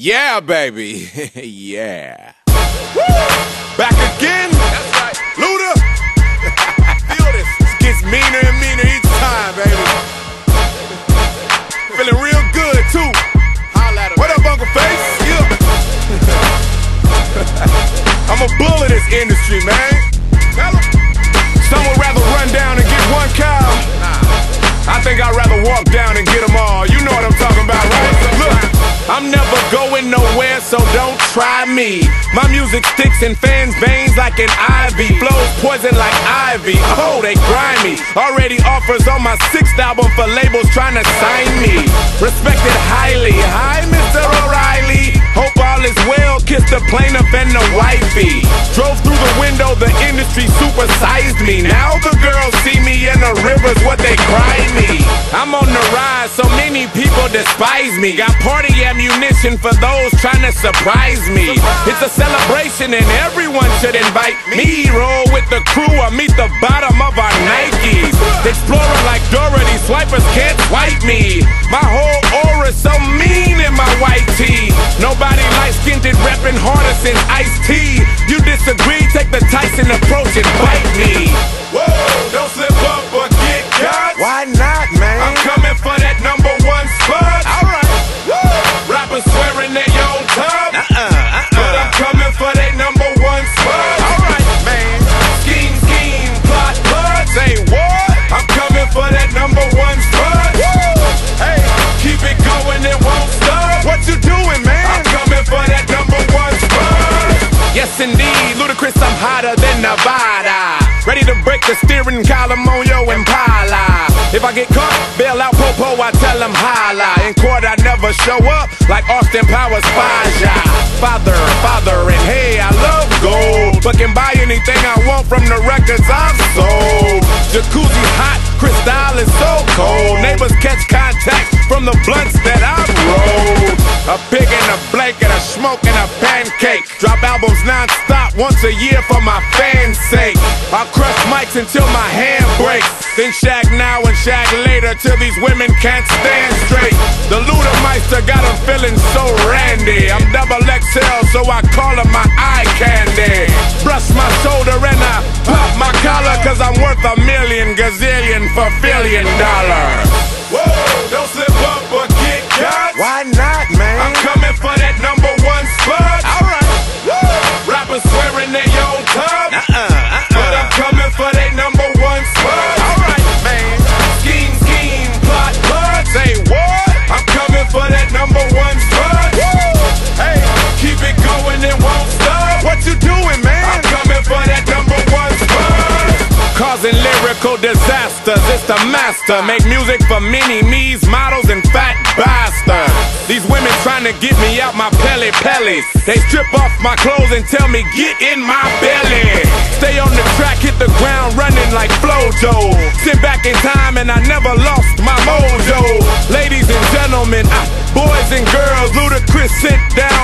Yeah, baby. yeah. Woo! Back again. That's right. Luda. Feel this. This gets meaner and meaner each time, baby. Feeling real good, too. Holla What up, Uncle Face? Yeah. I'm a bull of this industry, man. Some would rather run down and get one cow. I think I'd rather walk down and get them all. You know what I'm talking about, right? Look, I'm never going nowhere, so don't try me. My music sticks in fans' veins like an ivy. Flows poison like ivy. Oh, they grimy. Already offers on my sixth album for labels trying to sign me. Respected industry supersized me. Now the girls see me in the rivers, what they cry me. I'm on the rise, so many people despise me. Got party ammunition for those trying to surprise me. It's a celebration and everyone should invite me. Roll with the crew or meet the bottom of our Nikes. Explorer like Dorothy, swipers can't swipe me. My whole aura so mean in my white tee. Nobody light skinned reppin' harder than Ice T. You disagree, take the Tyson approach and bite me. Whoa, don't slip up or get cut. Why not, man? I'm coming for that number one spot. Alright. Rappers swearing they on top. Uh-uh, uh-uh, But I'm coming for that number one spot. Alright, man. Scheme, scheme, plot, plot. Say what? I'm coming for that number one spot. Hey, keep it going, it won't stop. What you doing, man? I'm coming for that number one spot. Yes, indeed, Ludacris, I'm hotter than Nevada. Ready to break the steering column on your Impala. If I get caught, bail out Popo, I tell him holla. In court, I never show up like Austin Powers Faja. Father, father, and hey, I love gold. But can buy anything I want from the records I've sold. Jacuzzi hot, Cristal is so cold. Neighbors catch contact from the I rolled. A pig in a blanket, a smoke and a pancake. Drop albums non-stop once a year for my fans' sake. I crush mics until my hand breaks. Then shag now and shag later till these women can't stand straight. The Ludameister got 'em feeling so randy. I'm double XL, so I call 'em my eye candy. Brush my shoulder and I pop my collar, cause I'm worth a million gazillion for billion dollars. Whoa, lyrical disasters, it's the master. Make music for mini me's, models, and fat bastards. These women trying to get me out my Pelle Pelles. They strip off my clothes and tell me, get in my belly. Stay on the track, hit the ground running like Flojo. Sit back in time and I never lost my mojo. Ladies and gentlemen, I, boys and girls, Ludacris sit down